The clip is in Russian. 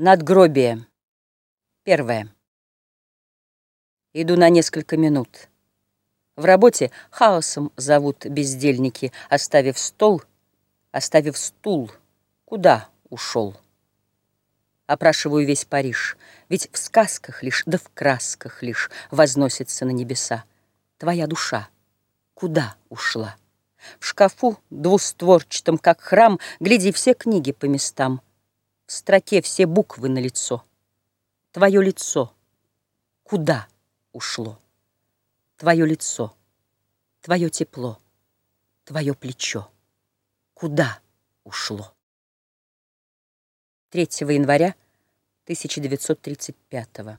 Надгробие. Первое. Иду на несколько минут. В работе хаосом зовут бездельники, оставив стол, оставив стул. Куда ушел? Опрашиваю весь Париж, ведь в сказках лишь, да в красках лишь возносится на небеса. Твоя душа куда ушла? В шкафу двустворчатом, как храм, гляди все книги по местам — в строке все буквы на лицо. Твое лицо куда ушло? Твое лицо, твое тепло, твое плечо куда ушло? 3 января 1935